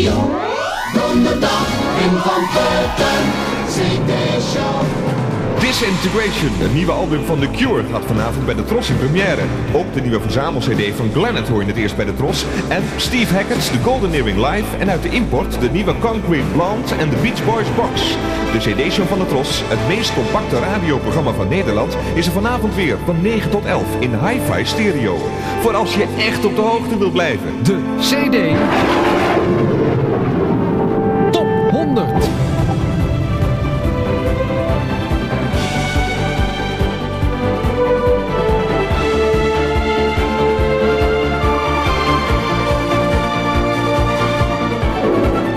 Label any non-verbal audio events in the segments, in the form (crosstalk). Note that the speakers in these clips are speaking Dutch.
Radio. Donderdag en van Putten, CD-show. Disintegration, het nieuwe album van The Cure, gaat vanavond bij de Tros in première. Ook de nieuwe verzamel-cd van Glennet hoor je het eerst bij de Tros. En Steve Hackett's The Golden Earring Live. En uit de import de nieuwe Concrete Blonde en de Beach Boys Box. De cd-show van de Tros, het meest compacte radioprogramma van Nederland, is er vanavond weer van 9 tot 11 in hi-fi stereo. Voor als je echt op de hoogte wil blijven. De CD Top 100.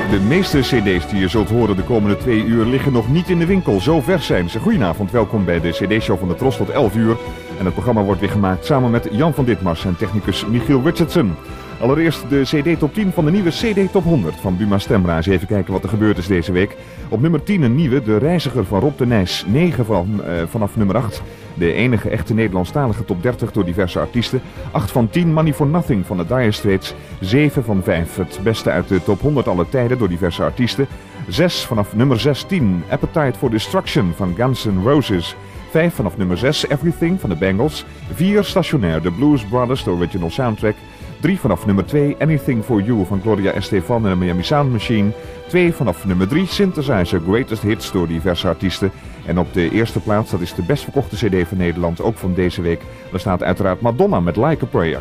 De meeste cd's die je zult horen de komende twee uur liggen nog niet in de winkel. Zo ver zijn ze. Goedenavond, welkom bij de cd-show van de Tros tot 11 uur. En het programma wordt weer gemaakt samen met Jan van Ditmars en technicus Michiel Richardson. Allereerst de CD Top 10 van de nieuwe CD Top 100 van Buma Stemra. Eens even kijken wat er gebeurd is deze week. Op nummer 10 een nieuwe, De Reiziger van Rob de Nijs. 9 van, eh, vanaf nummer 8. De enige echte Nederlandstalige top 30 door diverse artiesten. 8 van 10 Money for Nothing van de Dire Straits. 7 van 5 het beste uit de top 100 alle tijden door diverse artiesten. 6 vanaf nummer 16 Appetite for Destruction van Guns N' Roses. 5 vanaf nummer 6 Everything van de Bengals. 4 stationair The Blues Brothers, de original soundtrack. 3 vanaf nummer 2 Anything for You van Gloria Estefan en de Miami Sound Machine. 2 vanaf nummer 3 Synthesizer Greatest Hits door diverse artiesten. En op de eerste plaats, dat is de best verkochte cd van Nederland, ook van deze week. Daar staat uiteraard Madonna met Like a Prayer.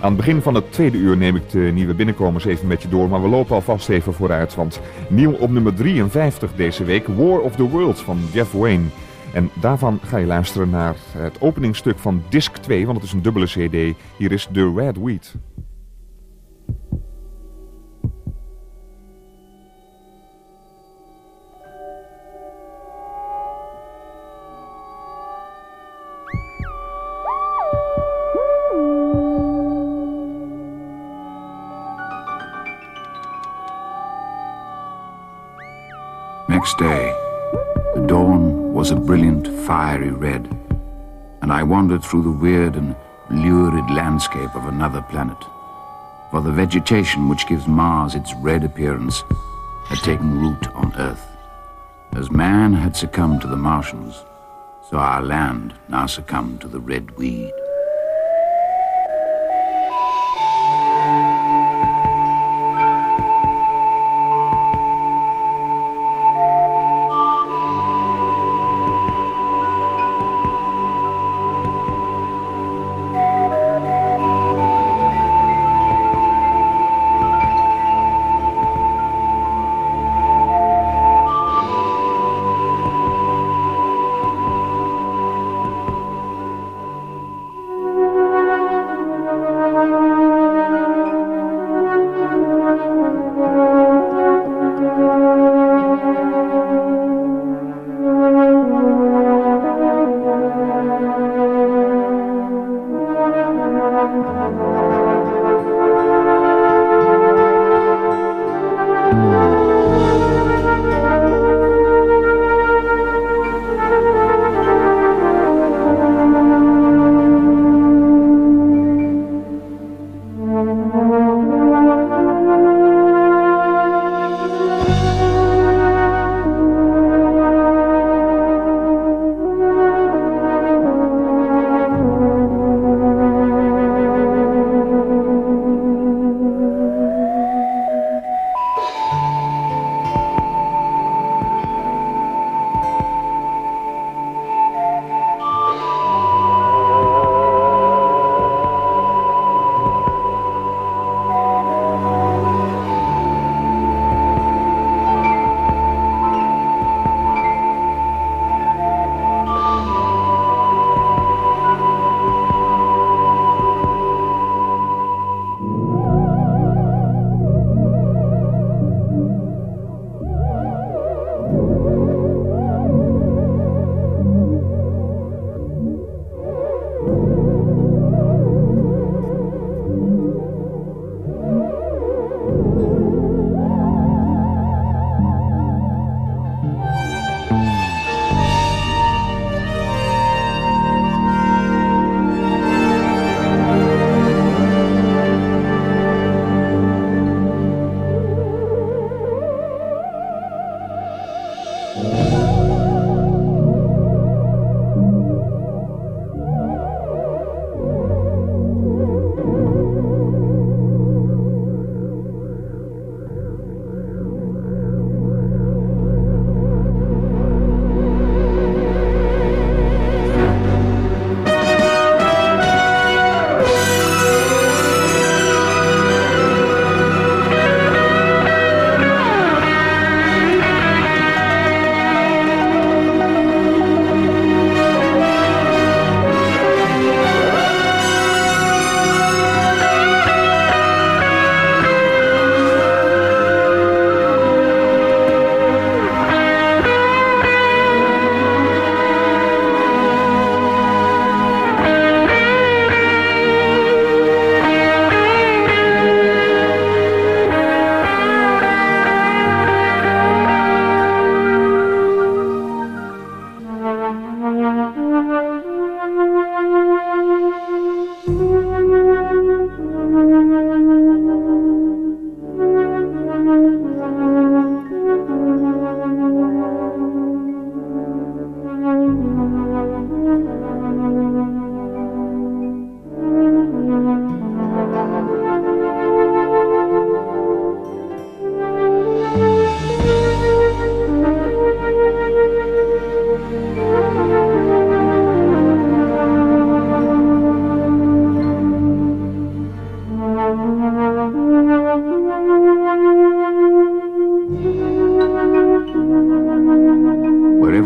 Aan het begin van het tweede uur neem ik de nieuwe binnenkomers even met je door, maar we lopen alvast even vooruit. Want nieuw op nummer 53 deze week, War of the Worlds van Jeff Wayne. En daarvan ga je luisteren naar het openingstuk van disc 2, want het is een dubbele cd. Hier is The Red Wheat. Next day, was a brilliant fiery red, and I wandered through the weird and lurid landscape of another planet. For the vegetation which gives Mars its red appearance had taken root on Earth. As man had succumbed to the Martians, so our land now succumbed to the red weed.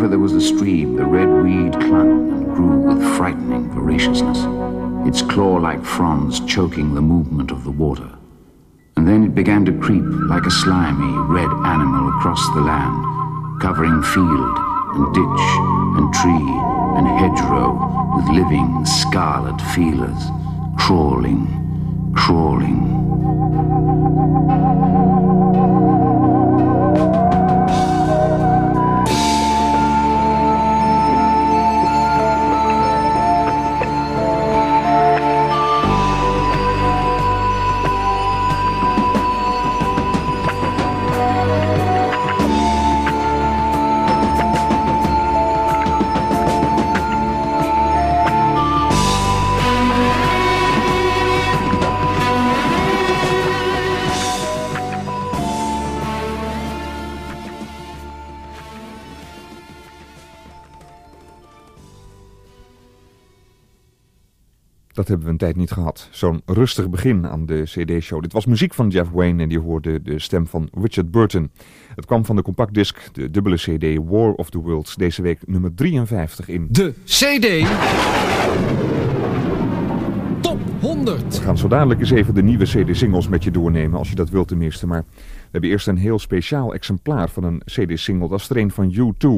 Wherever there was a stream, the red weed clung and grew with frightening voraciousness, its claw-like fronds choking the movement of the water. And then it began to creep like a slimy, red animal across the land, covering field and ditch and tree and hedgerow with living, scarlet feelers, crawling, crawling. Hebben we een tijd niet gehad. Zo'n rustig begin aan de CD-show. Dit was muziek van Jeff Wayne en die hoorde de stem van Richard Burton. Het kwam van de compactdisc, de dubbele CD War of the Worlds. Deze week nummer 53 in. De CD. Top 100. We gaan zo dadelijk eens even de nieuwe CD-singles met je doornemen, als je dat wilt tenminste. Maar we hebben eerst een heel speciaal exemplaar van een CD-single. Dat is er een van U2.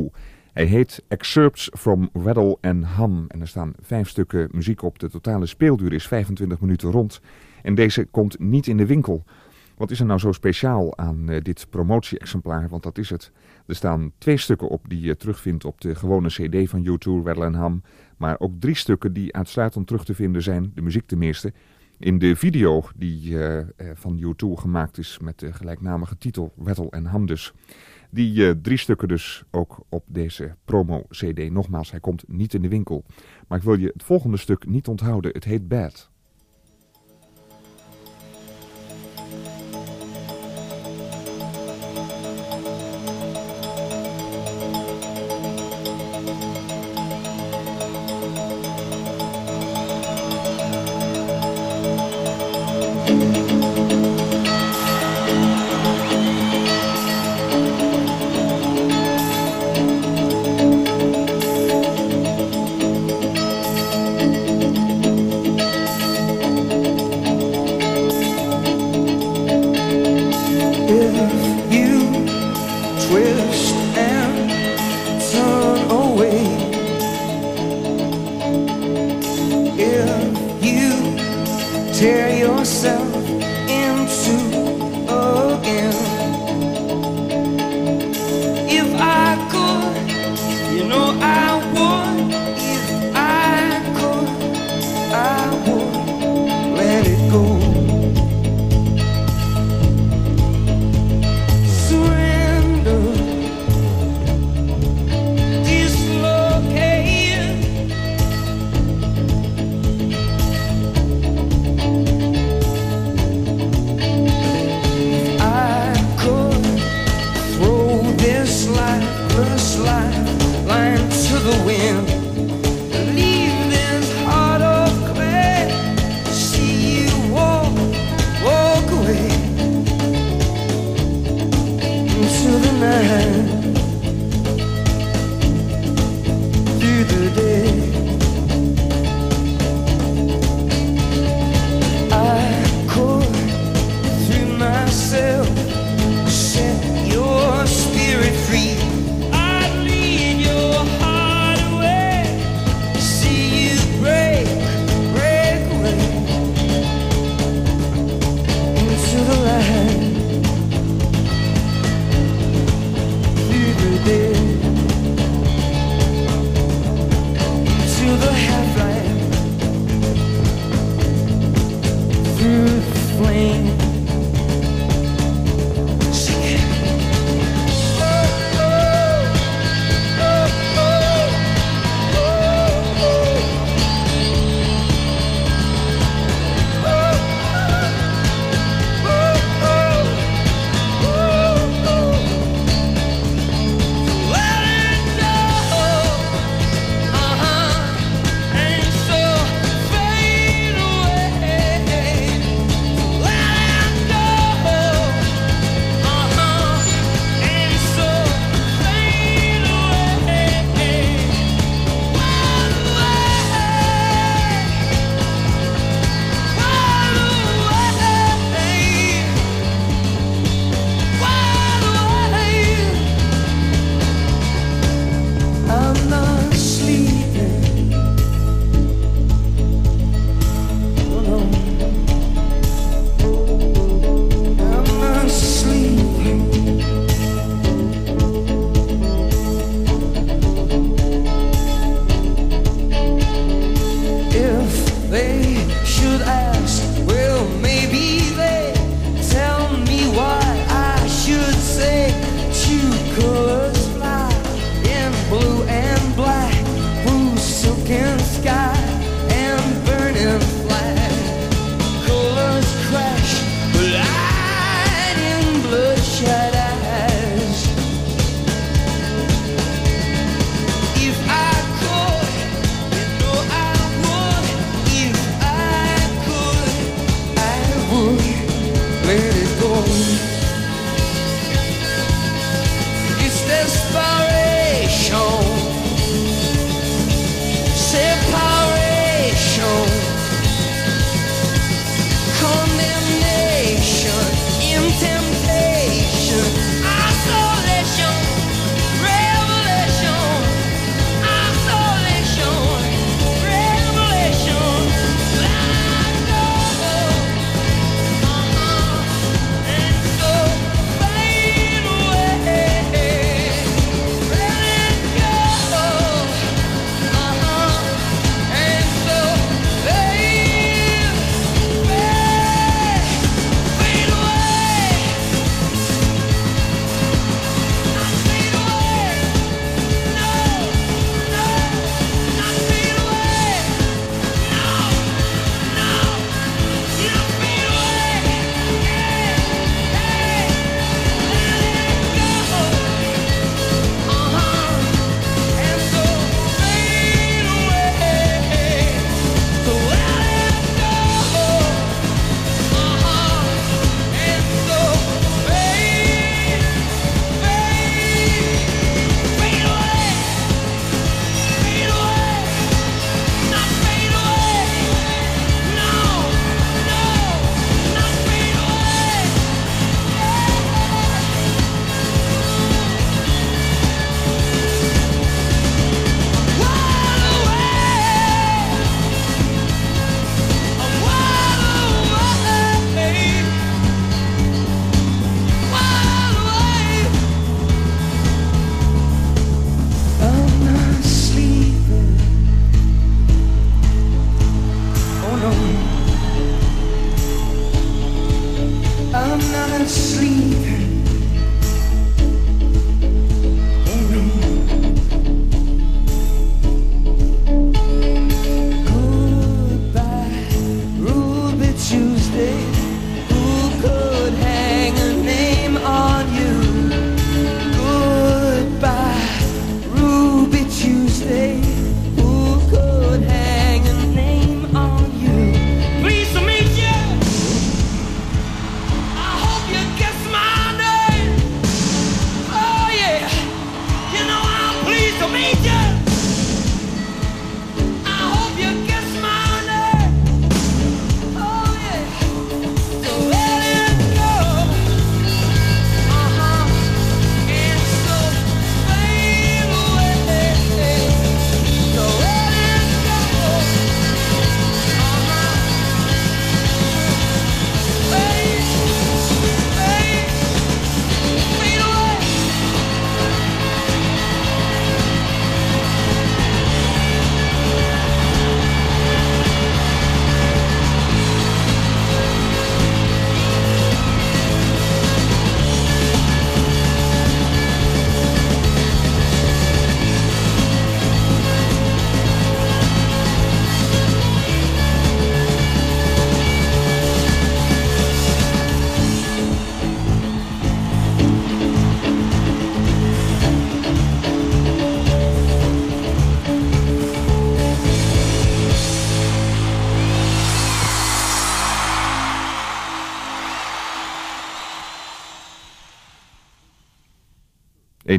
Hij heet Excerpts from Weddle and Ham en er staan vijf stukken muziek op. De totale speelduur is 25 minuten rond en deze komt niet in de winkel. Wat is er nou zo speciaal aan uh, dit promotie-exemplaar? Want dat is het. Er staan twee stukken op die je terugvindt op de gewone cd van U2, Weddle and Ham. Maar ook drie stukken die uitsluitend terug te vinden zijn, de muziek tenminste, in de video die uh, van U2 gemaakt is met de gelijknamige titel Weddle and Ham dus. Die uh, drie stukken dus ook op deze promo-cd. Nogmaals, hij komt niet in de winkel. Maar ik wil je het volgende stuk niet onthouden. Het heet Bad.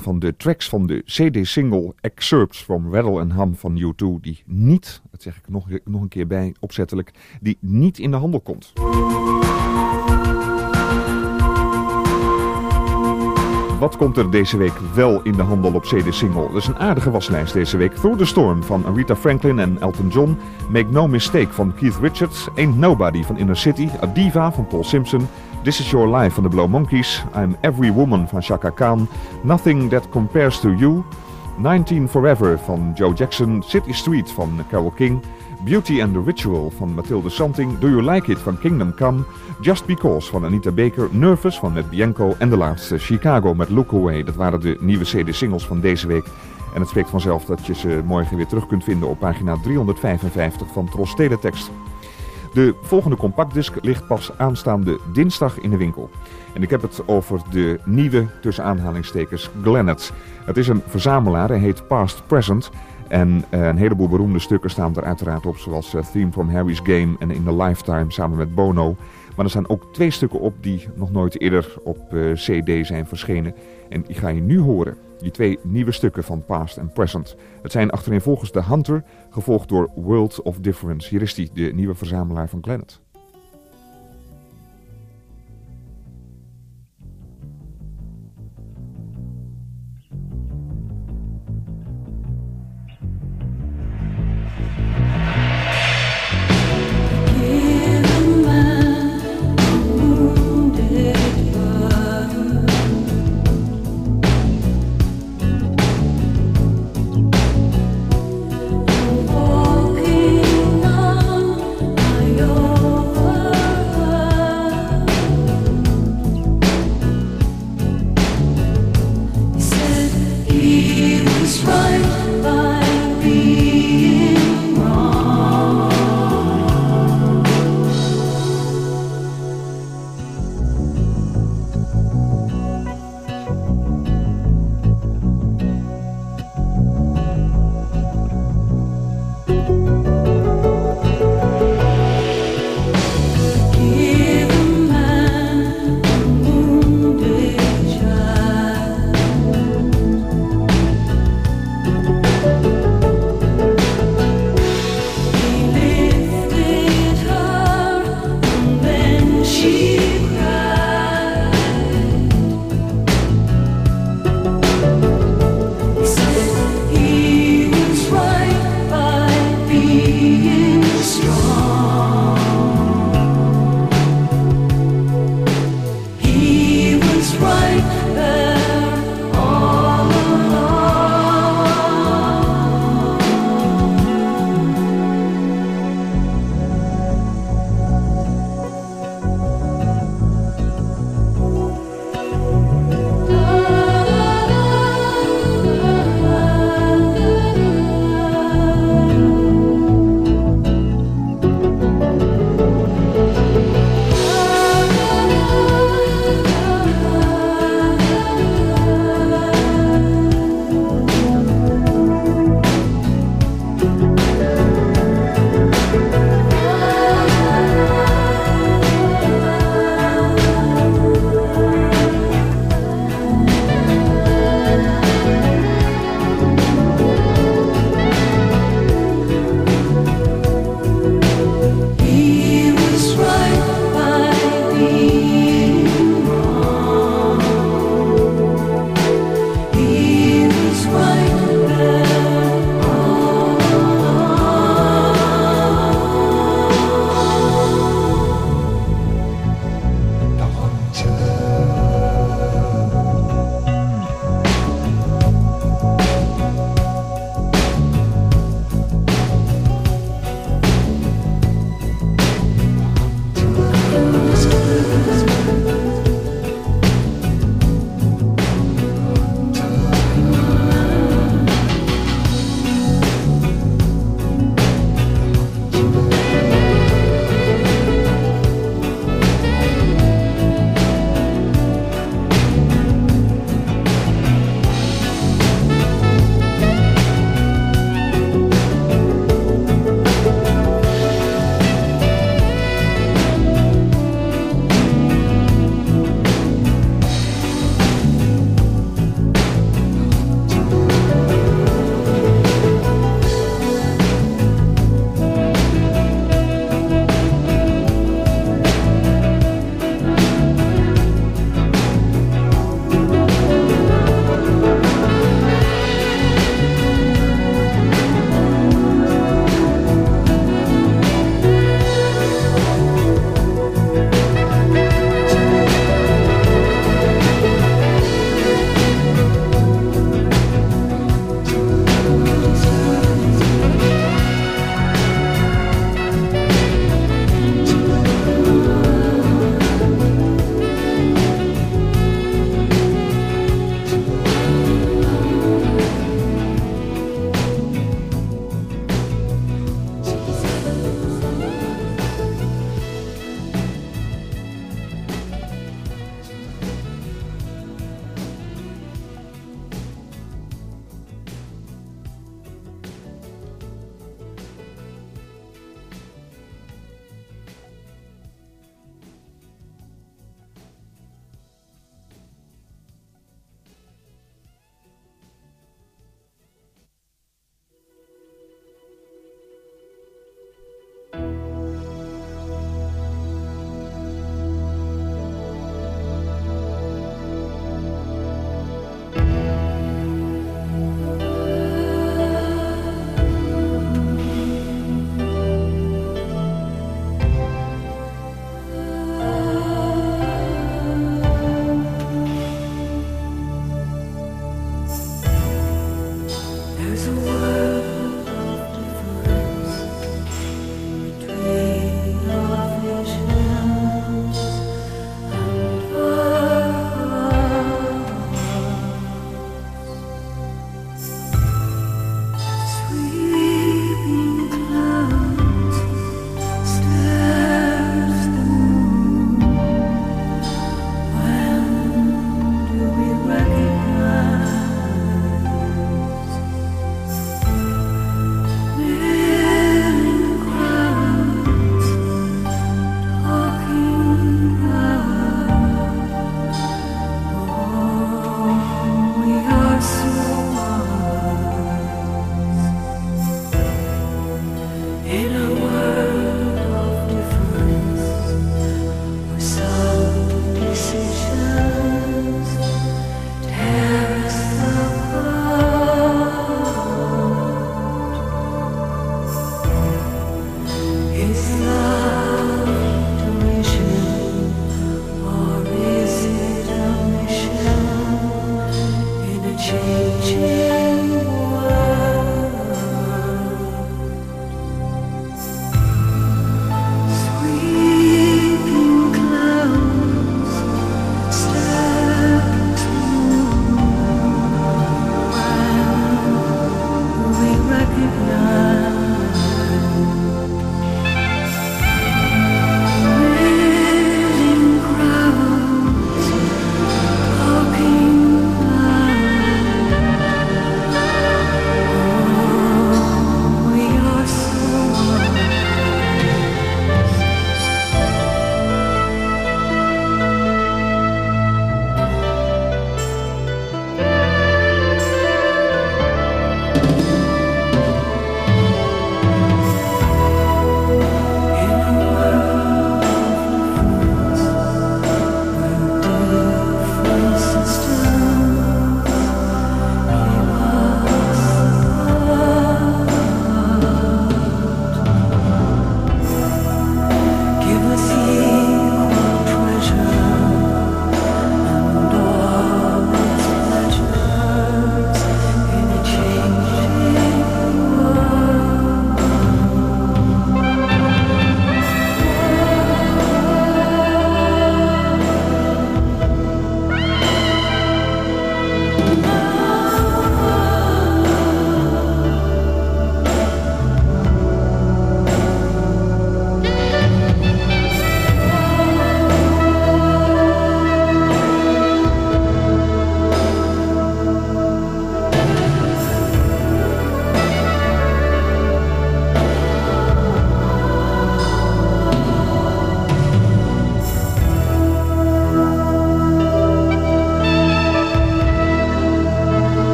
Van de tracks van de CD-single Excerpts from Rattle and Hum van U2, die niet, dat zeg ik nog, nog een keer bij, opzettelijk, die niet in de handel komt. Wat komt er deze week wel in de handel op CD-single? Dat is een aardige waslijst deze week. Through the Storm van Aretha Franklin en Elton John. Make No Mistake van Keith Richards. Ain't Nobody van Inner City. A Diva van Paul Simpson. This Is Your Life van The Blow Monkeys. I'm Every Woman van Chaka Khan. Nothing That Compares to You. 19 Forever van Joe Jackson. City Street van Carole King. Beauty and the Ritual van Mathilde Santing, Do You Like It van Kingdom Come, Just Because van Anita Baker, Nervous van Matt Bianco en de laatste Chicago met Look Away. Dat waren de nieuwe CD-singles van deze week. En het spreekt vanzelf dat je ze morgen weer terug kunt vinden op pagina 355 van Tros Teletext. De volgende compactdisc ligt pas aanstaande dinsdag in de winkel. En ik heb het over de nieuwe, tussen aanhalingstekens, Glennet. Het is een verzamelaar, hij heet Past Present. En uh, een heleboel beroemde stukken staan er uiteraard op, zoals uh, Theme from Harry's Game en In the Lifetime samen met Bono. Maar er staan ook twee stukken op die nog nooit eerder op uh, CD zijn verschenen. En die ga je nu horen. Die twee nieuwe stukken van Past en Present. Het zijn achtereenvolgens The Hunter, gevolgd door World of Difference. Hier is die, de nieuwe verzamelaar van Glennet.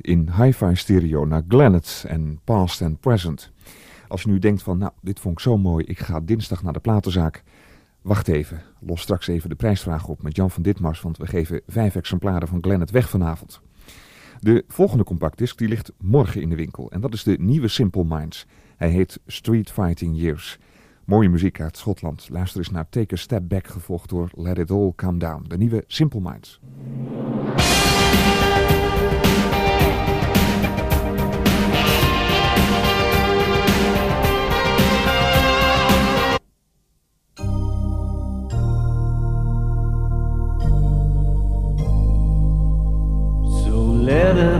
In hi-fi stereo naar Glennet en Past and Present. Als je nu denkt van, nou, dit vond ik zo mooi, ik ga dinsdag naar de platenzaak. Wacht even, los straks even de prijsvraag op met Jan van Ditmars, want we geven vijf exemplaren van Glennet weg vanavond. De volgende compactdisc die ligt morgen in de winkel en dat is de nieuwe Simple Minds. Hij heet Street Fighting Years. Mooie muziek uit Schotland. Luister eens naar Take a Step Back, gevolgd door Let It All Calm Down. De nieuwe Simple Minds. better.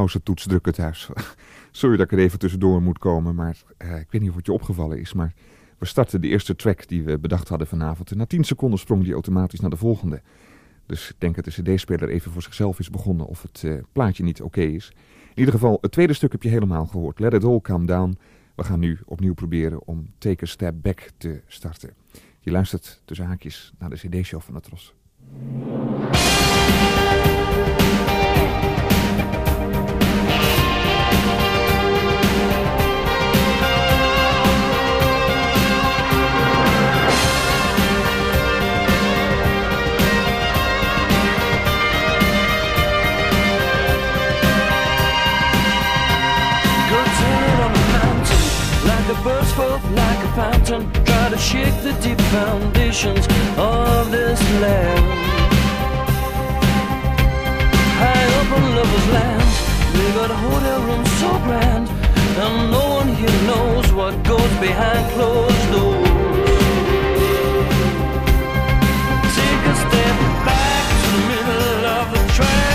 Pauzetoets drukken thuis. (laughs) Sorry dat ik er even tussendoor moet komen, maar uh, ik weet niet of het je opgevallen is. Maar we starten de eerste track die we bedacht hadden vanavond. En na 10 seconden sprong die automatisch naar de volgende. Dus ik denk dat de cd-speler even voor zichzelf is begonnen of het uh, plaatje niet oké is. In ieder geval, het tweede stuk heb je helemaal gehoord. Let it all calm down. We gaan nu opnieuw proberen om Take a Step Back te starten. Je luistert tussen haakjes naar de cd-show van de a fountain. Try to shake the deep foundations of this land. High up on lovers' land, they got a hotel room so grand, and no one here knows what goes behind closed doors. Take a step back to the middle of the track,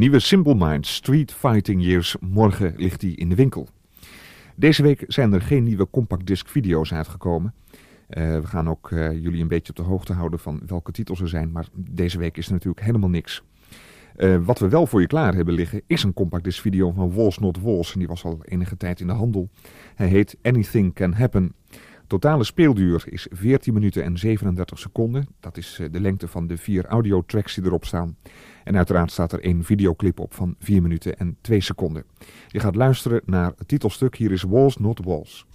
nieuwe Simple Minds Street Fighting Years. Morgen ligt die in de winkel. Deze week zijn er geen nieuwe compact disc video's uitgekomen. Eh, we gaan ook eh, jullie een beetje op de hoogte houden van welke titels er zijn. Maar deze week is er natuurlijk helemaal niks. Eh, wat we wel voor je klaar hebben liggen is een compact disc video van Walls Not Walls. En die was al enige tijd in de handel. Hij heet Anything Can Happen. Totale speelduur is 14 minuten en 37 seconden. Dat is eh, de lengte van de vier audiotracks die erop staan. En uiteraard staat er één videoclip op van 4 minuten en 2 seconden. Je gaat luisteren naar het titelstuk. Hier is Walls Not Walls.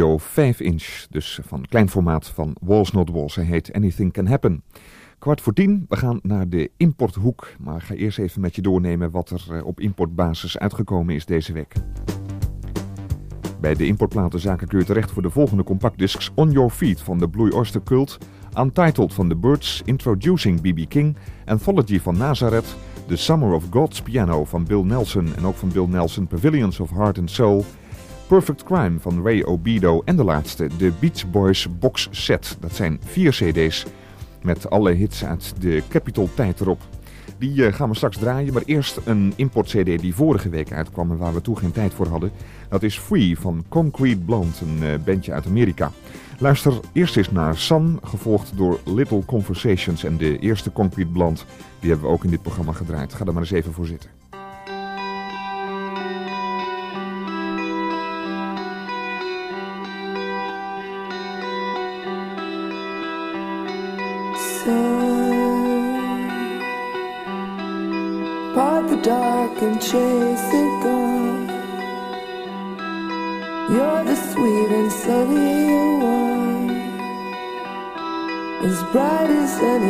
Video 5 inch, dus van klein formaat van Walls Not Walls. Hij heet Anything Can Happen. Kwart voor tien, we gaan naar de importhoek. Maar ga eerst even met je doornemen wat er eh, op importbasis uitgekomen is deze week. Bij de importplatenzaken kun je terecht voor de volgende compactdiscs On Your Feet van de Blue Oyster Cult, Untitled van The Birds, Introducing B.B. King, Anthology van Nazareth, The Summer of God's Piano van Bill Nelson en ook van Bill Nelson Pavilions of Heart and Soul, Perfect Crime van Ray Obido en de laatste, de Beach Boys Box Set. Dat zijn vier cd's Met alle hits uit de Capitol tijd erop. Die eh, gaan we straks draaien, maar eerst een import-cd die vorige week uitkwam en waar we toen geen tijd voor hadden. Dat is Free van Concrete Blonde, een eh, bandje uit Amerika. Luister eerst eens naar Sun, gevolgd door Little Conversations en de eerste Concrete Blonde. Die hebben we ook in dit programma gedraaid. Ga er maar eens even voor zitten.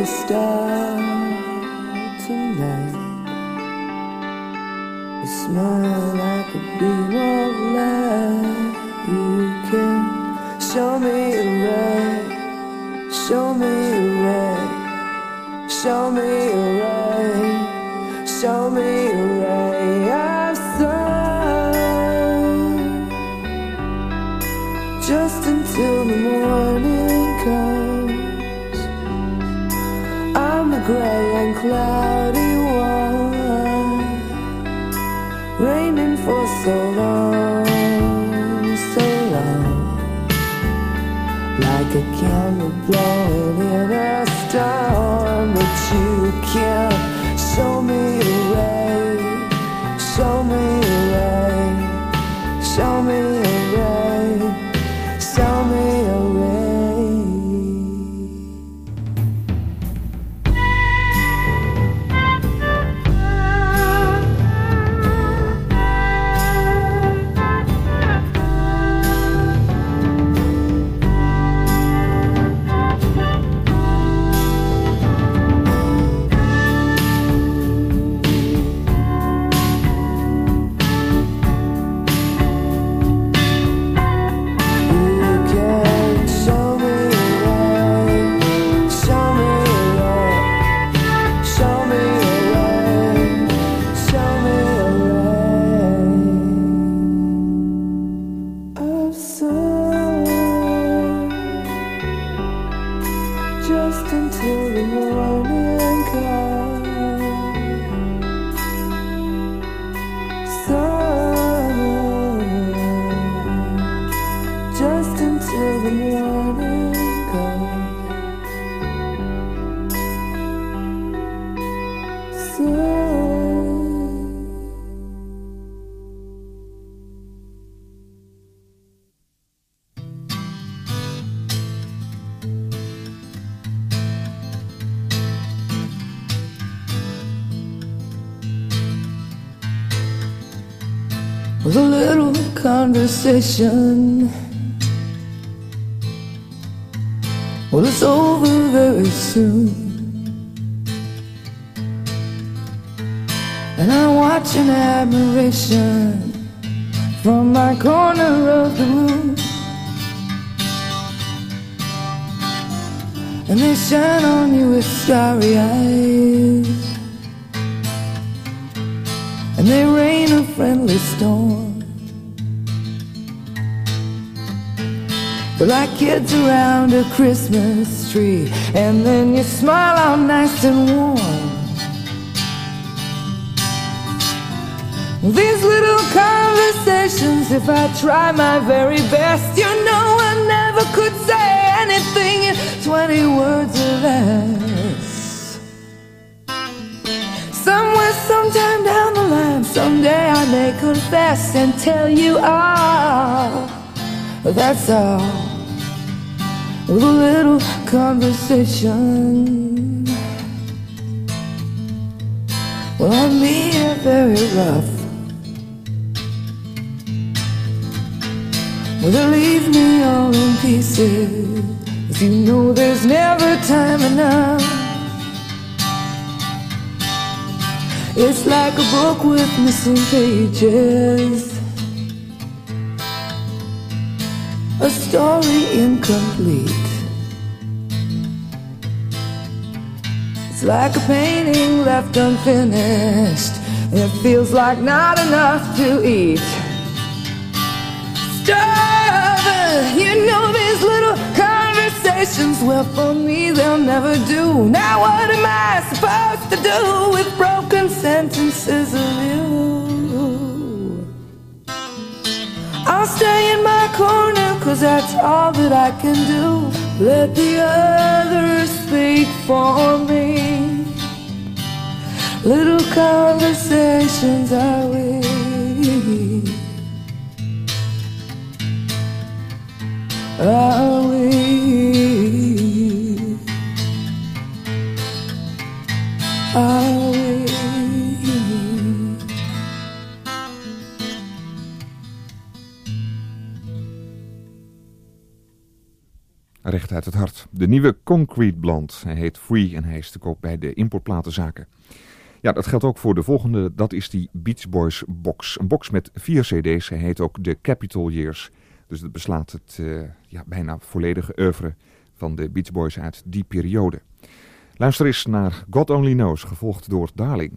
As any star tonight. You smile like a beam of light. You can show me a ray, show me a ray, show me a ray, conversation. Well, it's over very soon. And I watch in admiration from my corner of the room. And they shine on you with starry eyes. And they rain a friendly storm. Like kids around a Christmas tree. And then you smile all nice and warm. These little conversations, if I try my very best, you know I never could say anything in 20 words or less. Somewhere, sometime down the line, someday I may confess and tell you all. That's all. With a little conversation. Well, on me, you're very rough. Well, they leave me all in pieces. You know there's never time enough. It's like a book with missing pages. A story incomplete. Like a painting left unfinished. It feels like not enough to eat. Starving, you know these little conversations well, for me, they'll never do. Now, what am I supposed to do with broken sentences of you? I'll stay in my corner, cause that's all that I can do. Let the others speak for me. Little conversations? Recht uit het hart. De nieuwe Concrete Blonde. Hij heet Free en hij is te koop bij de importplatenzaken. Ja, dat geldt ook voor de volgende. Dat is die Beach Boys box. Een box met vier cd's. Hij heet ook The Capitol Years. Dus dat beslaat het eh, ja, bijna volledige oeuvre van de Beach Boys uit die periode. Luister eens naar God Only Knows, gevolgd door Darling.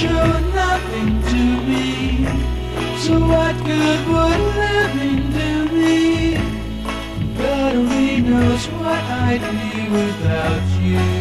could nothing to me. So what good would living do me? God only knows what I'd be without you.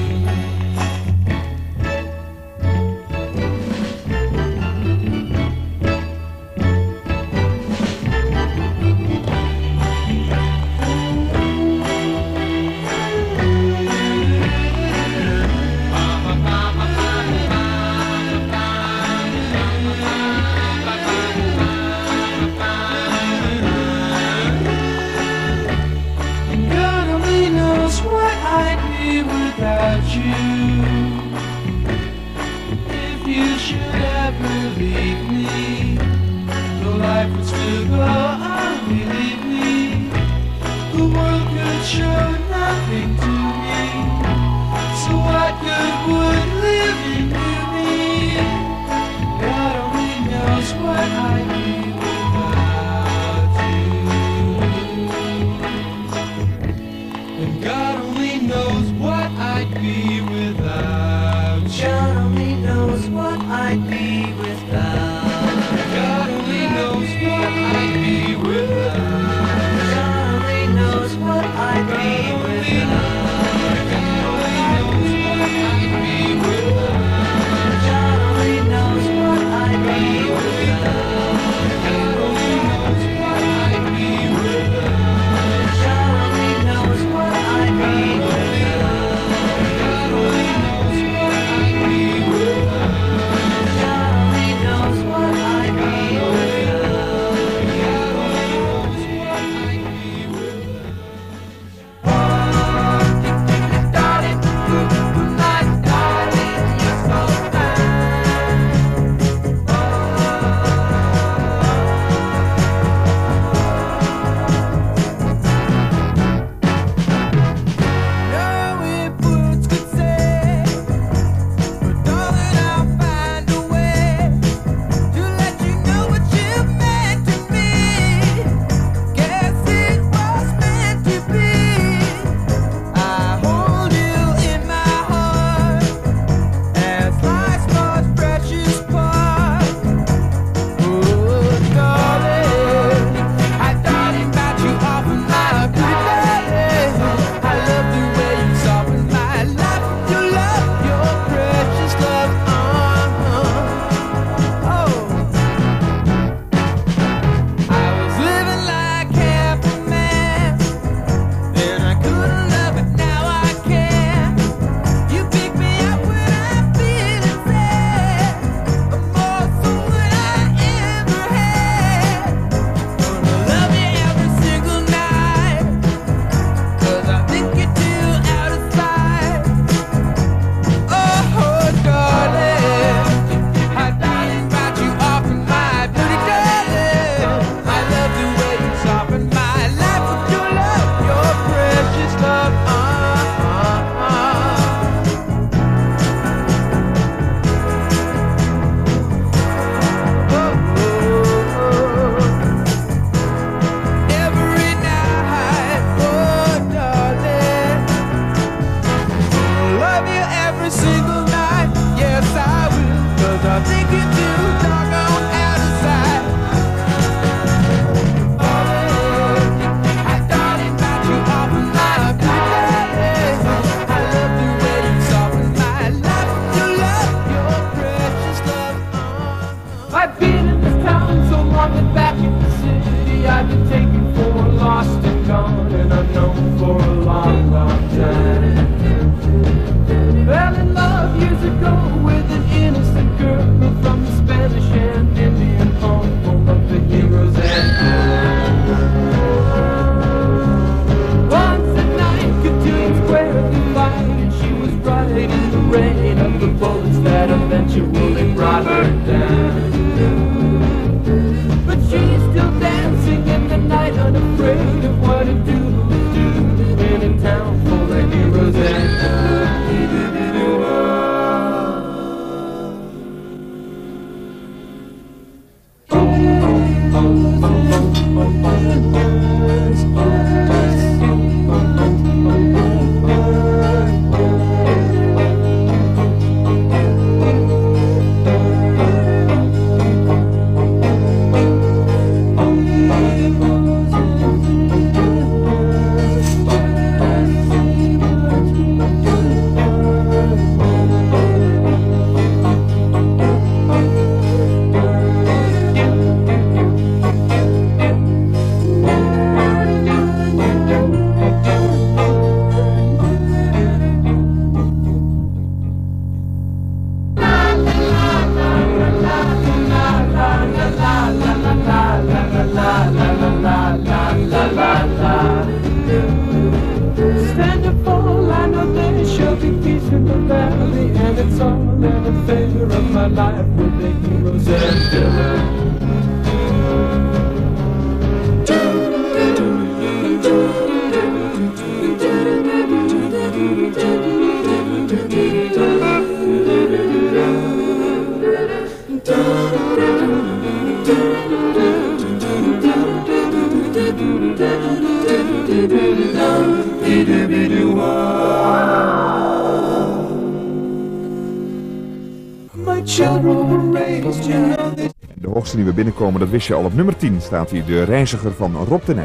wist je al op nummer 10 staat hier de reiziger van Rob de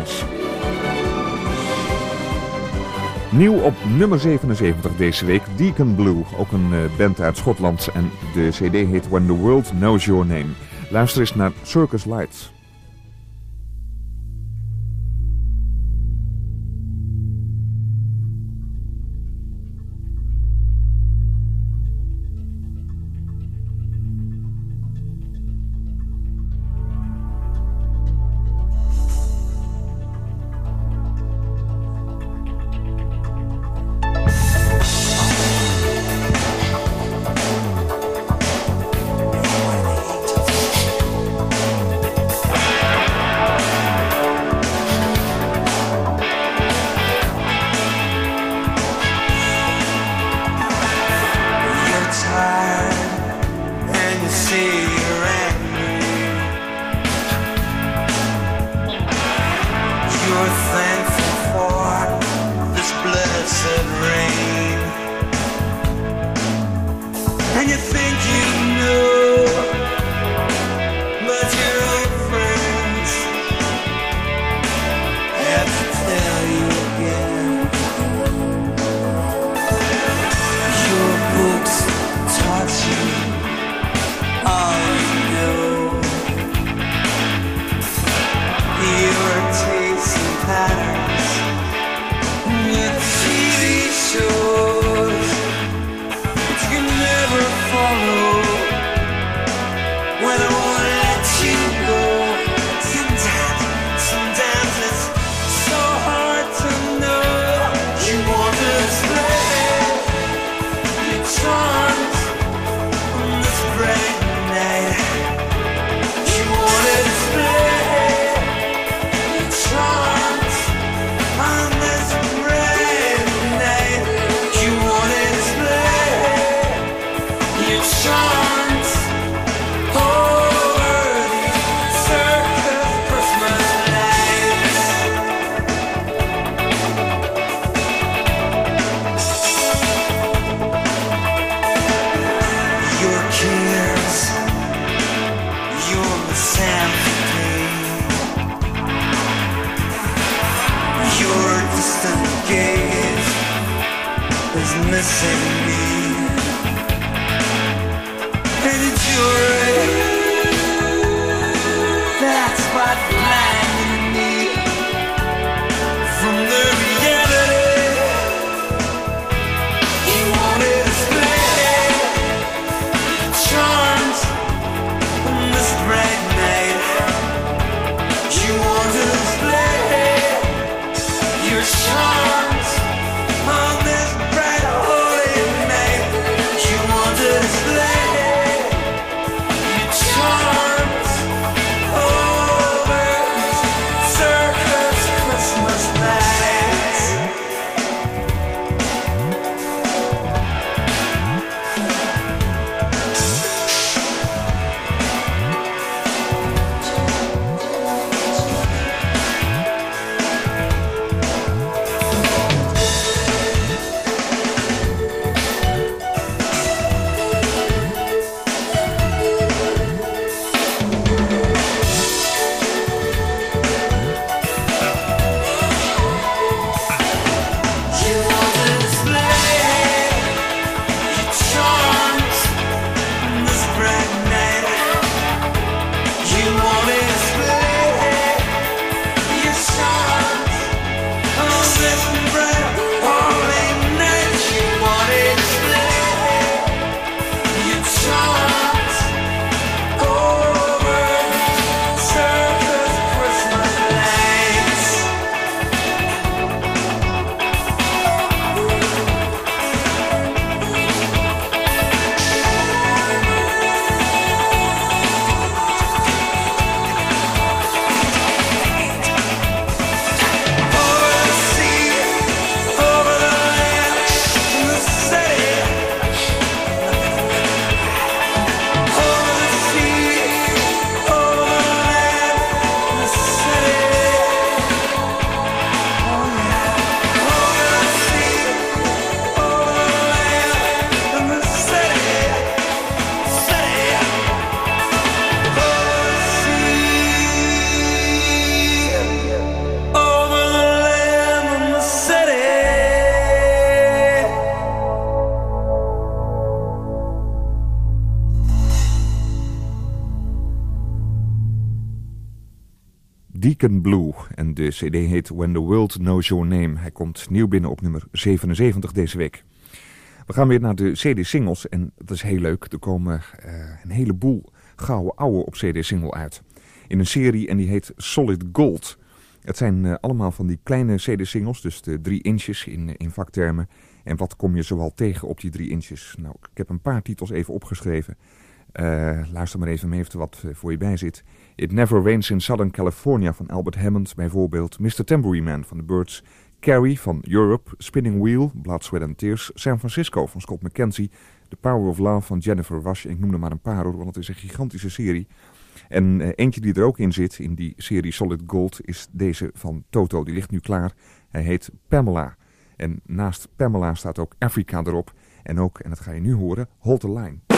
Nieuw op nummer 77 deze week, Deacon Blue, ook een eh, band uit Schotland. En de cd heet When the World Knows Your Name. Luister eens naar Circus Lights. dancing Blue en de cd heet When the World Knows Your Name. Hij komt nieuw binnen op nummer 77 deze week. We gaan weer naar de cd-singles en dat is heel leuk. Er komen uh, een heleboel gouden ouwe op cd-single uit. In een serie en die heet Solid Gold. Het zijn uh, allemaal van die kleine cd-singles, dus de drie inches in, in vaktermen. En wat kom je zoal tegen op die drie inches? Nou, ik heb een paar titels even opgeschreven. Uh, luister maar even mee wat voor je bij zit. It Never Rains in Southern California van Albert Hammond bijvoorbeeld. Mr. Tambourine Man van The Birds. Carrie van Europe. Spinning Wheel, Blood, Sweat and Tears. San Francisco van Scott McKenzie. The Power of Love van Jennifer Rush. Ik noem er maar een paar hoor, want het is een gigantische serie. En uh, eentje die er ook in zit, in die serie Solid Gold, is deze van Toto. Die ligt nu klaar. Hij heet Pamela. En naast Pamela staat ook Afrika erop. En ook, en dat ga je nu horen, Hold the Line.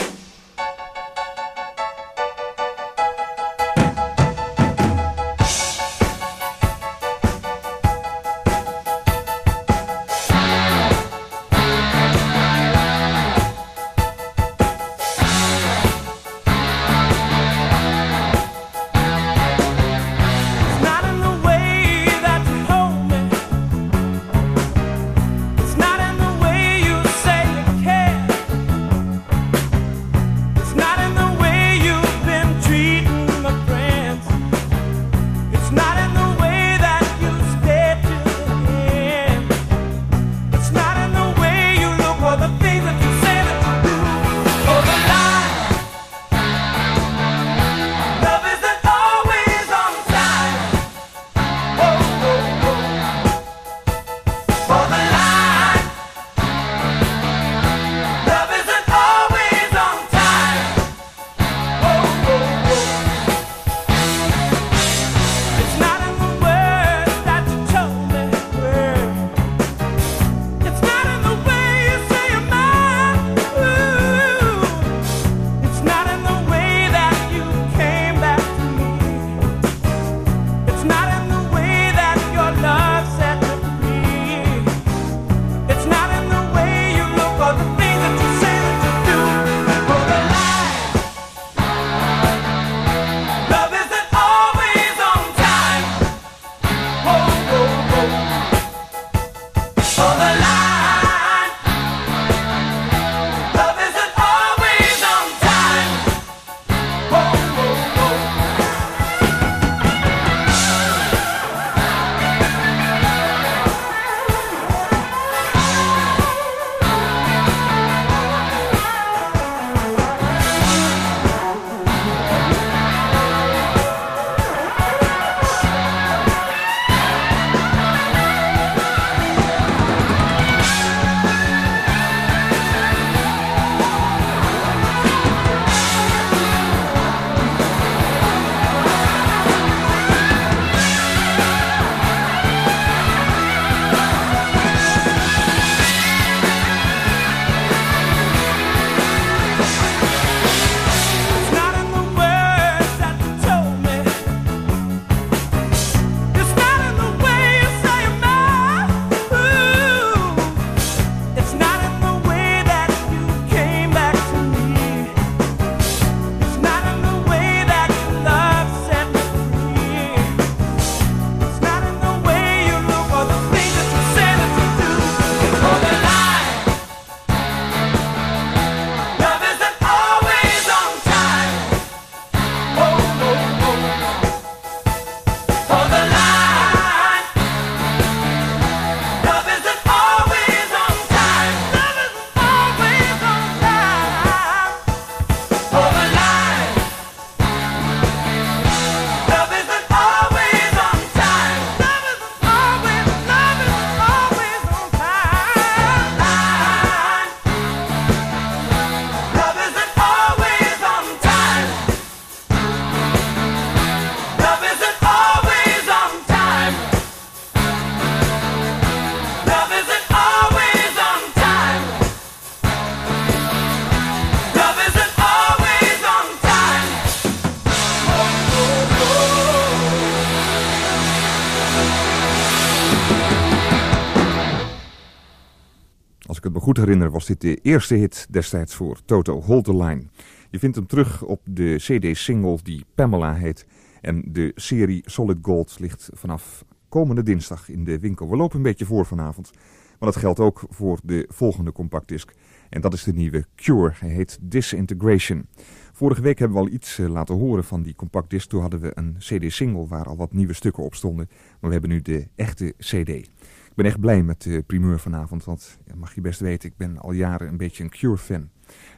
Herinner was dit de eerste hit destijds voor Toto, Hold the Line. Je vindt hem terug op de CD-single die Pamela heet. En de serie Solid Gold ligt vanaf komende dinsdag in de winkel. We lopen een beetje voor vanavond. Maar dat geldt ook voor de volgende compactdisc. En dat is de nieuwe Cure. Hij heet Disintegration. Vorige week hebben we al iets eh, laten horen van die compactdisc. Toen hadden we een CD-single waar al wat nieuwe stukken op stonden. Maar we hebben nu de echte CD. Ik ben echt blij met de primeur vanavond. Want mag je best weten, ik ben al jaren een beetje een Cure-fan.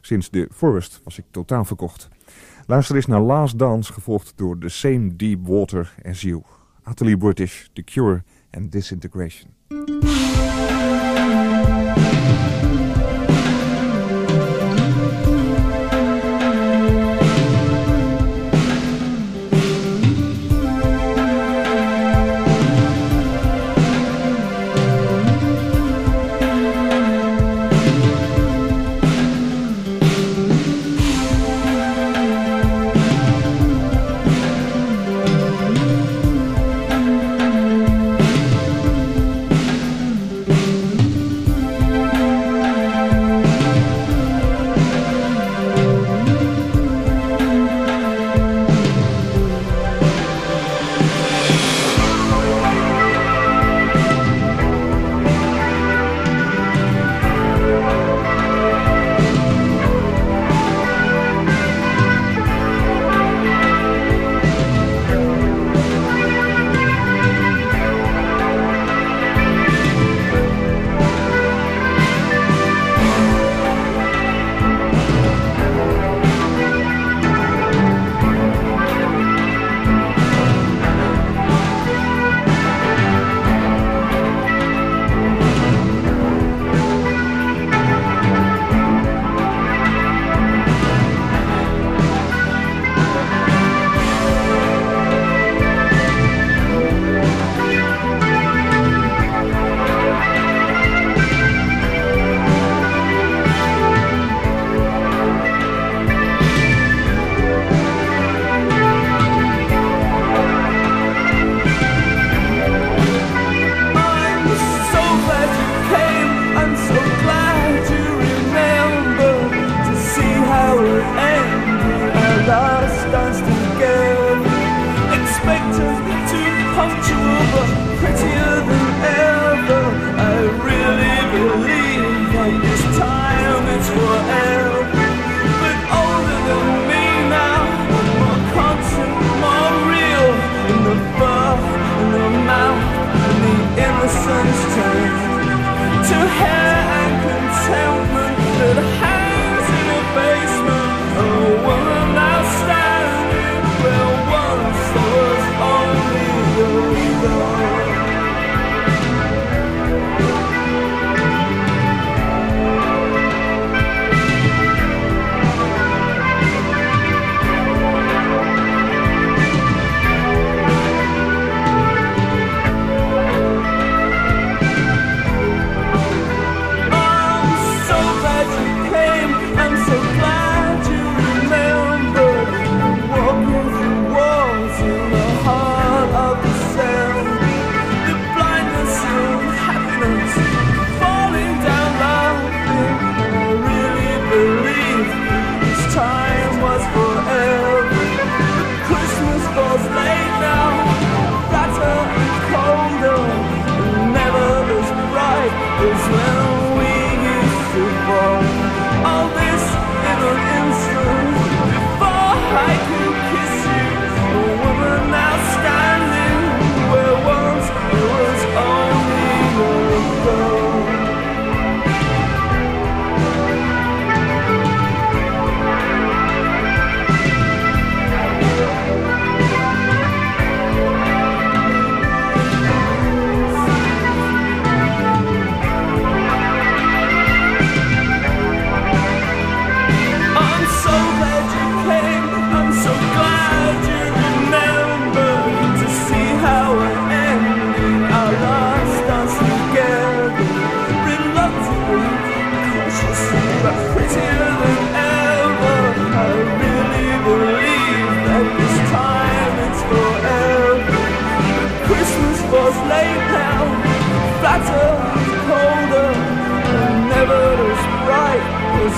Sinds The Forest was ik totaal verkocht. Luister eens naar Last Dance, gevolgd door The Same Deep Water as You. Atelier British, The Cure en Disintegration.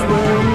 And never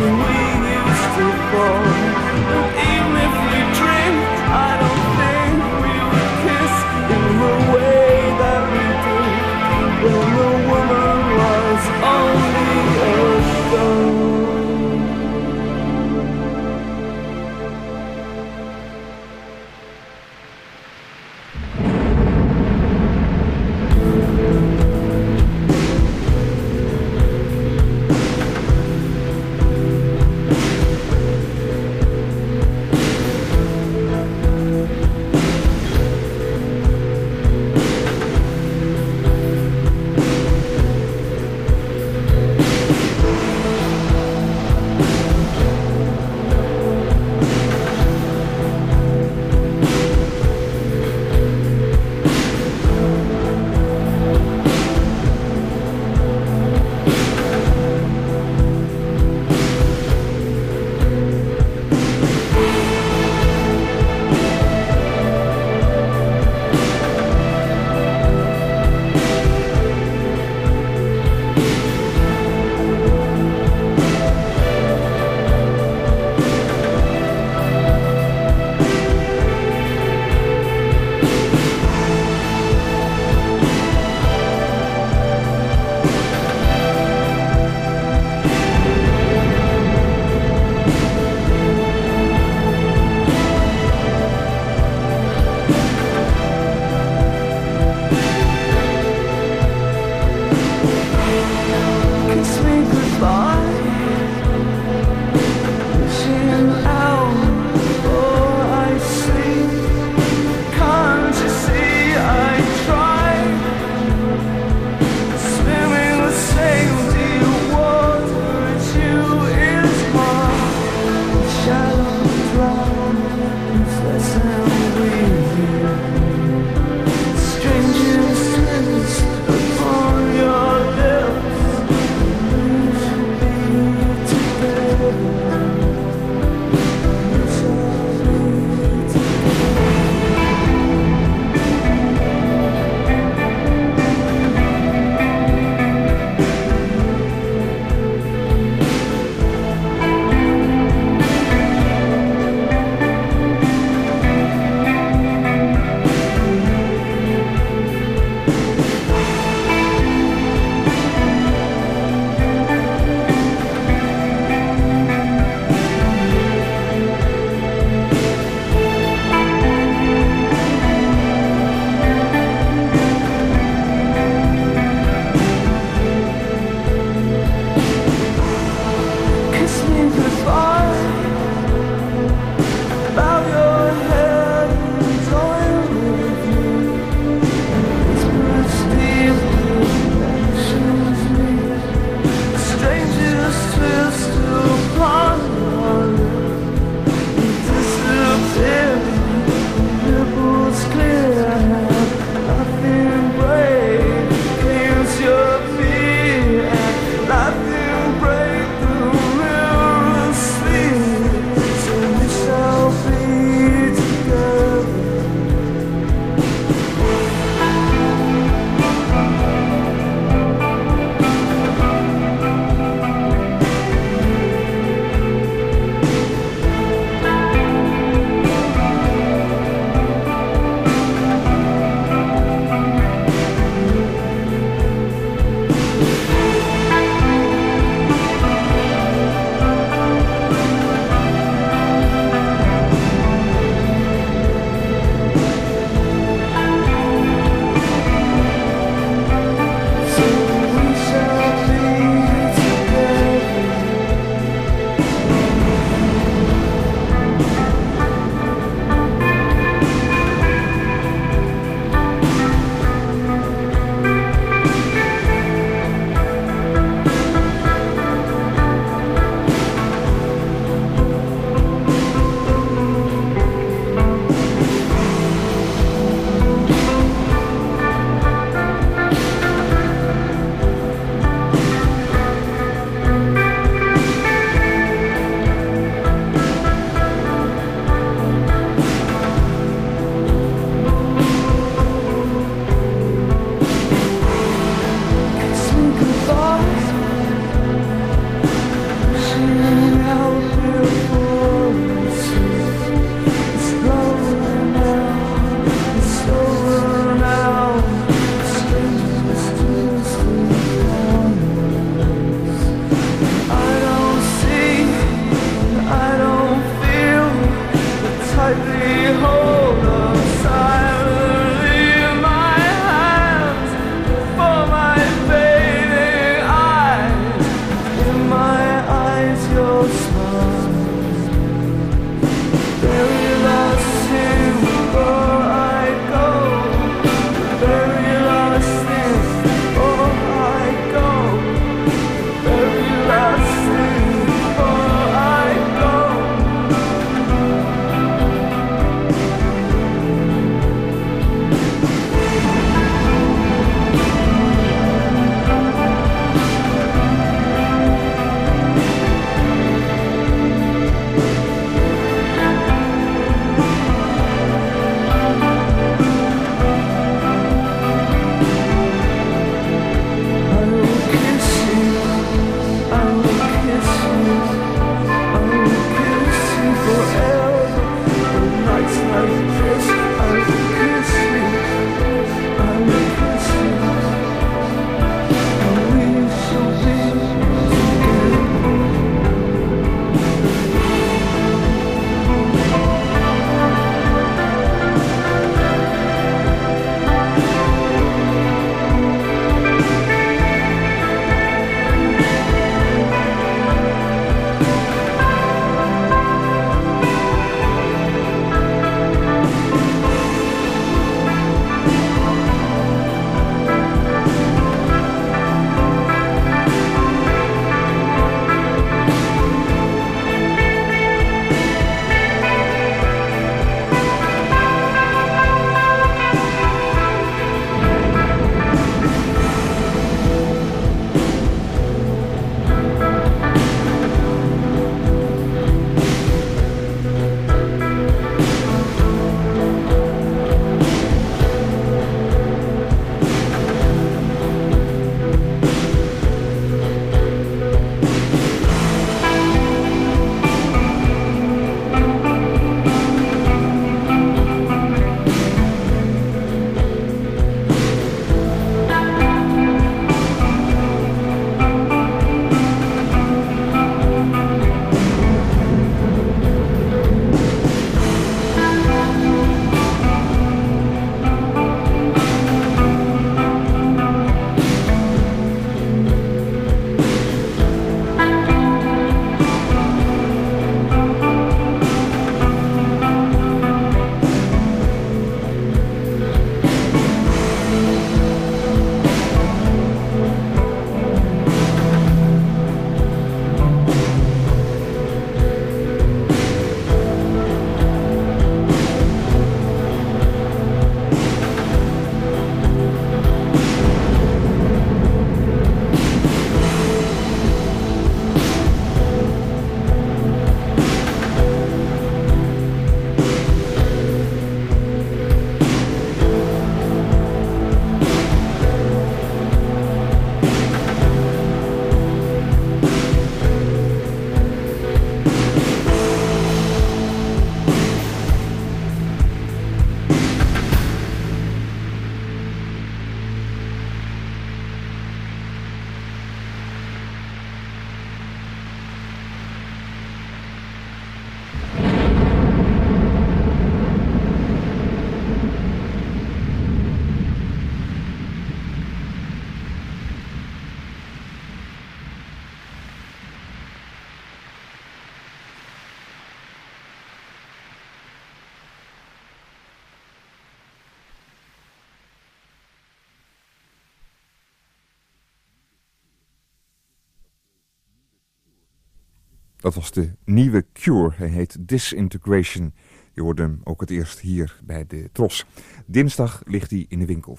Dat was de nieuwe Cure. Hij heet Disintegration. Je hoorde hem ook het eerst hier bij de Tros. Dinsdag ligt hij in de winkel.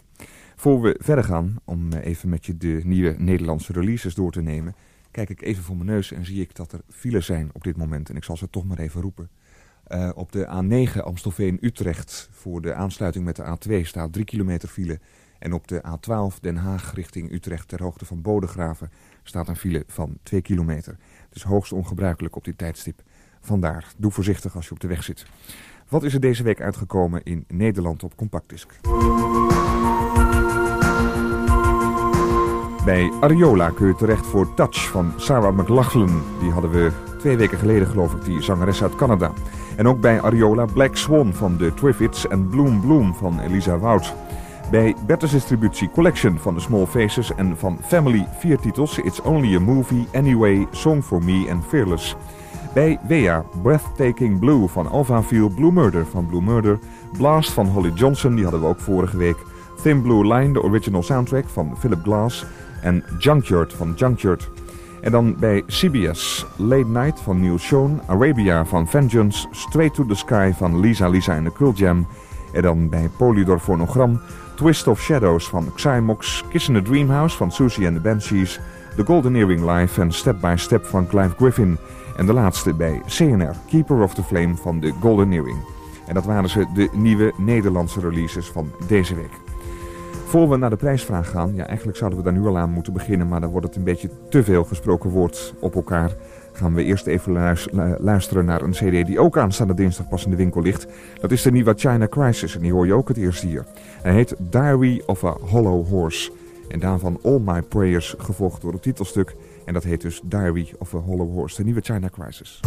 Voor we verder gaan, om even met je de nieuwe Nederlandse releases door te nemen, kijk ik even voor mijn neus en zie ik dat er files zijn op dit moment. En ik zal ze toch maar even roepen. Uh, op de A9 Amstelveen-Utrecht voor de aansluiting met de A2 staat 3 kilometer file. En op de A12 Den Haag richting Utrecht ter hoogte van Bodegraven staat een file van 2 kilometer. Het is hoogst ongebruikelijk op dit tijdstip. Vandaar, doe voorzichtig als je op de weg zit. Wat is er deze week uitgekomen in Nederland op compactdisc? Bij Ariola kun je terecht voor Touch van Sarah McLachlan. Die hadden we twee weken geleden geloof ik, die zangeres uit Canada. En ook bij Ariola Black Swan van de Triffids en Bloom Bloom van Elisa Wout. Bij Bertus Distributie Collection van de Small Faces en van Family vier titels It's Only a Movie, Anyway, Song for Me en Fearless. Bij Wea, Breathtaking Blue van Feel, Blue Murder van Blue Murder, Blast van Holly Johnson, die hadden we ook vorige week, Thin Blue Line, de original soundtrack van Philip Glass en Junkyard van Junkyard. En dan bij CBS, Late Night van Neil Schon, Arabia van Vengeance, Straight to the Sky van Lisa Lisa en de Cult Jam. En dan bij Polydor Phonogram, Twist of Shadows van Xymox, Kiss in the Dreamhouse van Susie and the Banshees, The Golden Earring Live en Step by Step van Clive Griffin. En de laatste bij CNR, Keeper of the Flame van The Golden Earring. En dat waren ze de nieuwe Nederlandse releases van deze week. Voor we naar de prijsvraag gaan, ja eigenlijk zouden we daar nu al aan moeten beginnen, maar dan wordt het een beetje te veel gesproken woord op elkaar. Gaan we eerst even luis- lu- luisteren naar een cd die ook aanstaande dinsdag pas in de winkel ligt. Dat is de nieuwe China Crisis en die hoor je ook het eerst hier. Hij heet Diary of a Hollow Horse. En daarvan All My Prayers, gevolgd door het titelstuk. En dat heet dus Diary of a Hollow Horse, de nieuwe China Crisis.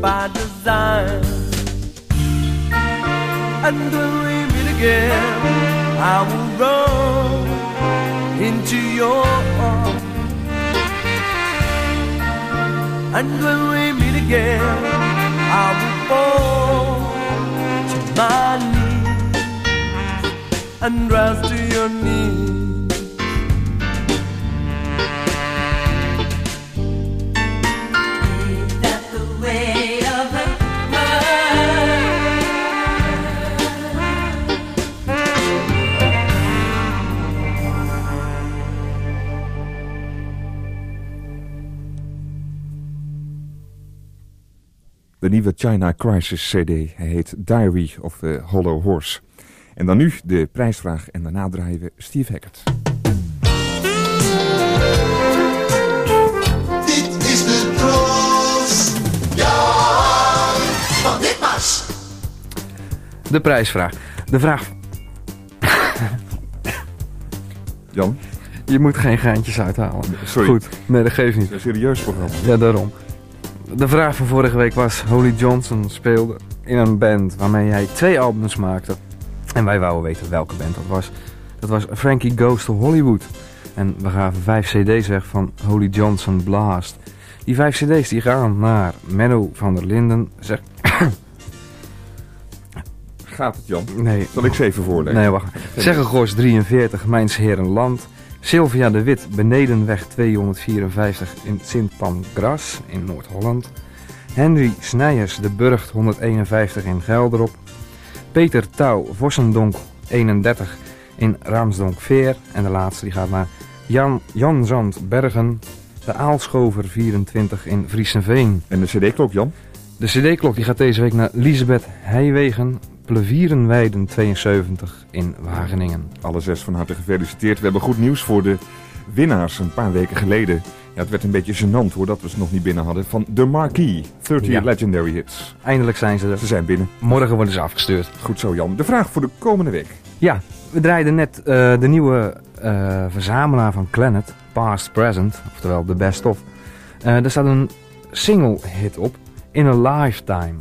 By design. And when we meet again, I will run into your arms. And when we meet again, I will fall to my knees and rise to your knees. De nieuwe China Crisis CD. Hij heet Diary of the Hollow Horse. En dan nu de prijsvraag en daarna draaien we Steve Hackett. Dit is de. Jan van Ditmars. De prijsvraag. De vraag... Jan, Je moet geen geintjes uithalen. sorry. Goed, nee dat geeft niet. Een serieus programma. Ja, daarom. De vraag van vorige week was: Holly Johnson speelde in een band waarmee hij twee albums maakte. En wij wouden weten welke band dat was. Dat was Frankie Goes to Hollywood. En we gaven vijf CD's weg van Holly Johnson Blast. Die vijf CD's die gaan naar Menno van der Linden. Zeg, Gaat het, Jan? nee, Zal ik ze even voorlezen? Nee, wacht. Zeggengors 43, Mijns Herenland. Sylvia de Wit, Benedenweg 254 in Sint Pancras in Noord-Holland. Henry Snijers, de Burgt 151 in Gelderop. Peter Touw, Vossendonk 31 in Raamsdonk-Veer. En de laatste die gaat naar Jan, Jan Zand Bergen, de Aalschover 24 in Vriesenveen. En de CD-klok, Jan? De cd-klok die gaat deze week naar Lisbeth Heijwegen, Plevierenweiden 72 in Wageningen. Alle zes van harte gefeliciteerd. We hebben goed nieuws voor de winnaars een paar weken geleden. Ja, het werd een beetje gênant hoor dat we ze nog niet binnen hadden. Van The Marquee, 30 Ja. Legendary Hits. Eindelijk zijn ze er. Ze zijn binnen. Morgen worden ze afgestuurd. Goed zo, Jan. De vraag voor de komende week. Ja, we draaiden net eh, de nieuwe eh, verzamelaar van Planet, Past Present, oftewel de Best Of. Eh er staat een single hit op, In a Lifetime.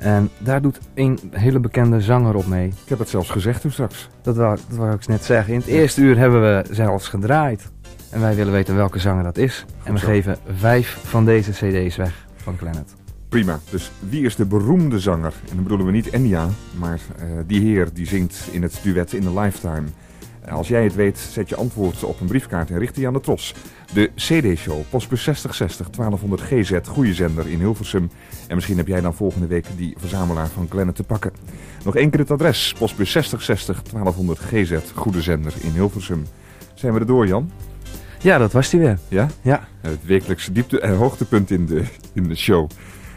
En daar doet een hele bekende zanger op mee. Ik heb het zelfs gezegd toen straks. Dat wou, dat wou ik net zeggen. In het eerste uur hebben we zelfs gedraaid. En wij willen weten welke zanger dat is. En we zo. geven vijf van deze cd's weg van Planet. Prima. Dus wie is de beroemde zanger? En dan bedoelen we niet Enya, maar eh, die heer die zingt in het duet In a Lifetime. Als jij het weet, zet je antwoord op een briefkaart en richt die aan de tros. De CD-show, postbus 6060 1200 GZ, goede zender in Hilversum. En misschien heb jij dan volgende week die verzamelaar van Glennen te pakken. Nog één keer het adres, postbus 6060 1200 GZ, goede zender in Hilversum. Zijn we er door, Jan? Ja, dat was die weer. Ja? Ja. Het wekelijkse diepte- en hoogtepunt in de, in de show.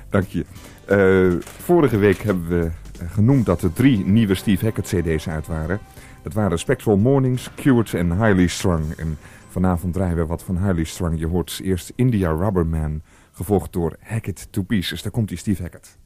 Dank je. Eh, vorige week hebben we genoemd dat er drie nieuwe Steve Hackett CD's uit waren. Het waren Spectral Mornings, Cured en Highly Strong. En vanavond draaien we wat van Highly Strong. Je hoort eerst India Rubberman, gevolgd door Hackett to Pieces. Daar komt die Steve Hackett.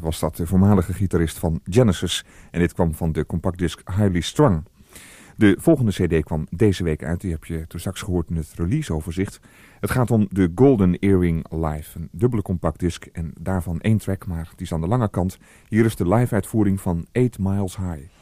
Was dat, de voormalige gitarist van Genesis. En dit kwam van de compactdisc Highly Strung. De volgende cd kwam deze week uit. Die heb je toen straks gehoord in het releaseoverzicht. Het gaat om de Golden Earring Live. Een dubbele compactdisc en daarvan één track, maar die is aan de lange kant. Hier is de live uitvoering van 8 Miles High.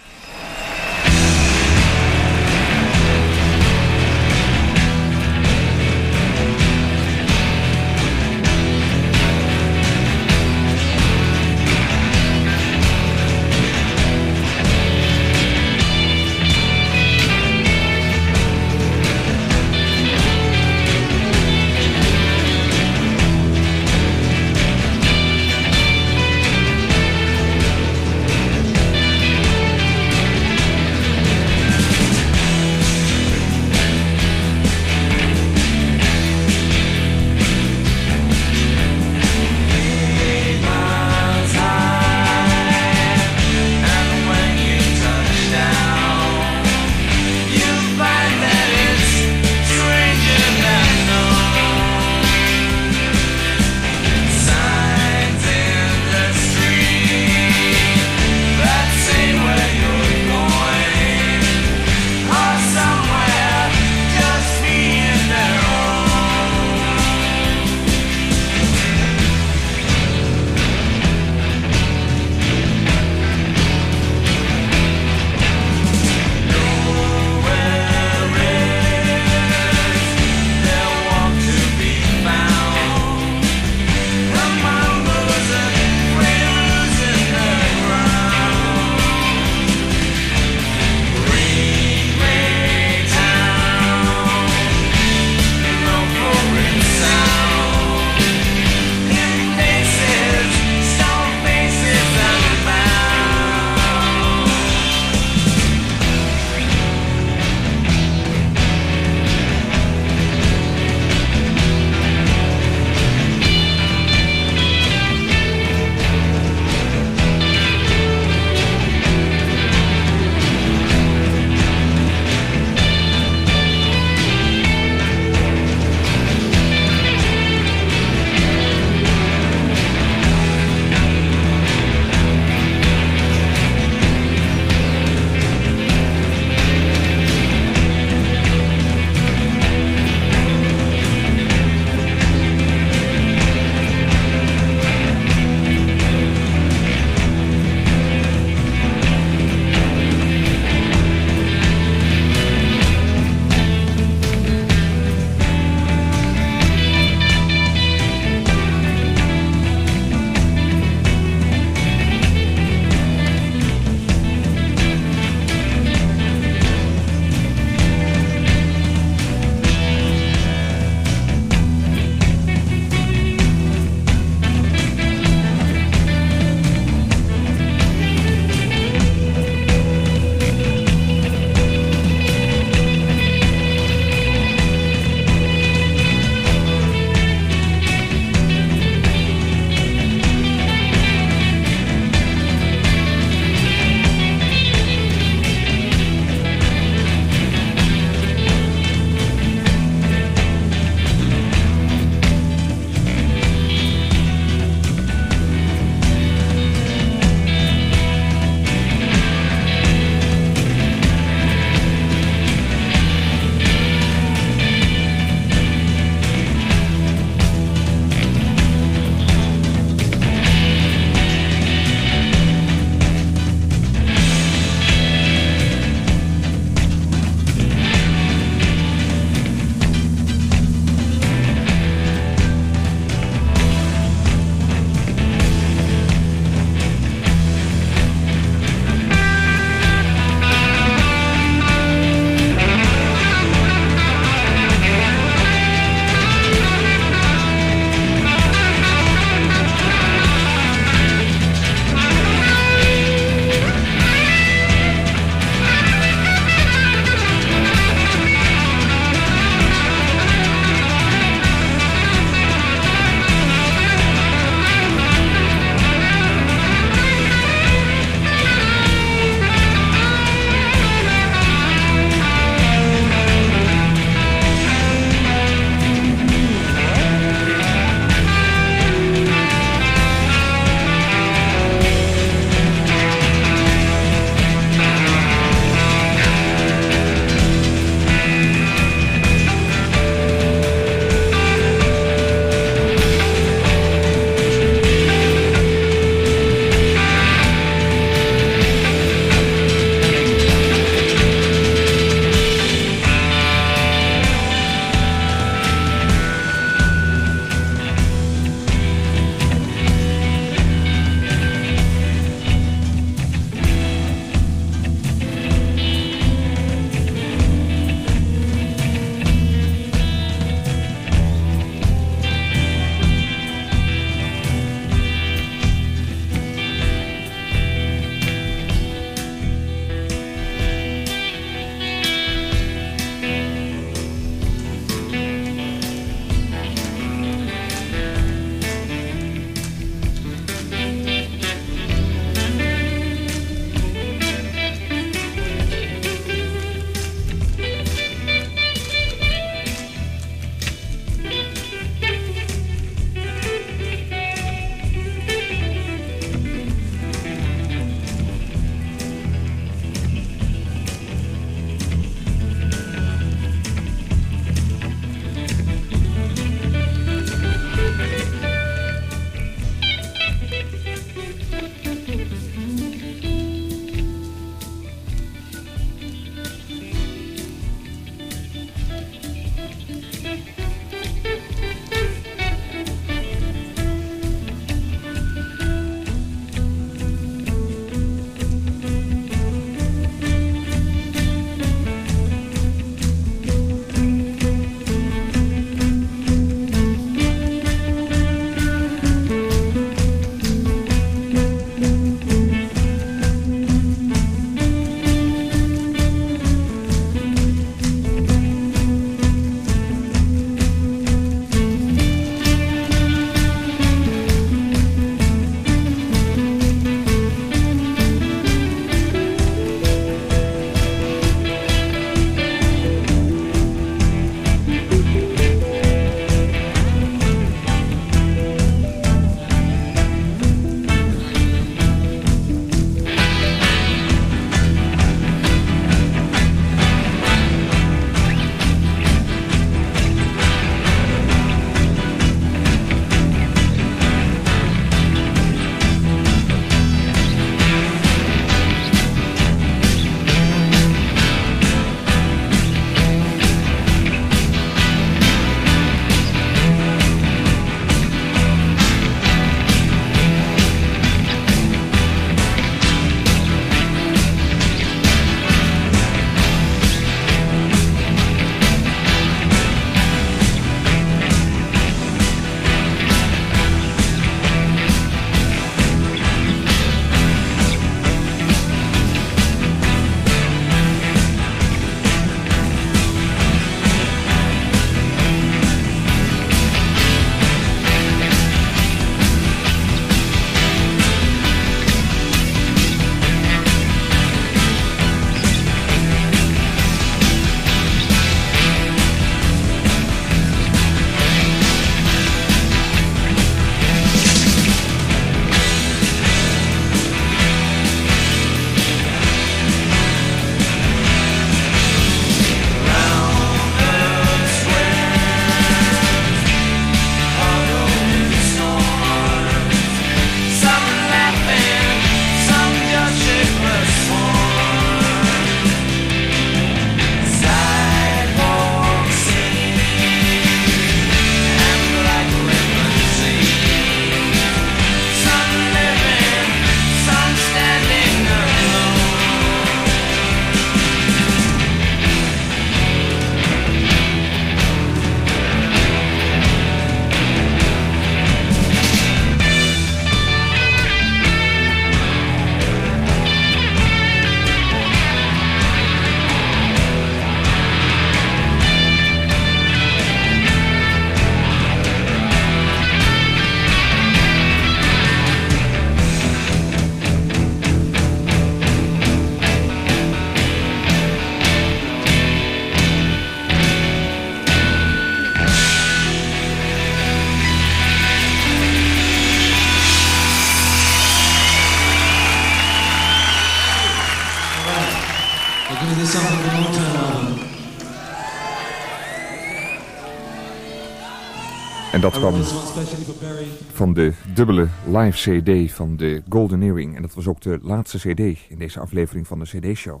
Van de dubbele live CD van de Golden Earring. En dat was ook de laatste CD in deze aflevering van de CD-show.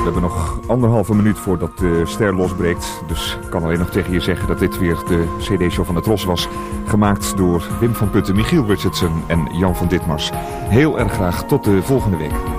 We hebben nog anderhalve minuut voordat de ster losbreekt. Dus ik kan alleen nog tegen je zeggen dat dit weer de CD-show van de Tros was. Gemaakt door Wim van Putten, Michiel Richardson en Jan van Ditmars. Heel erg graag tot de volgende week.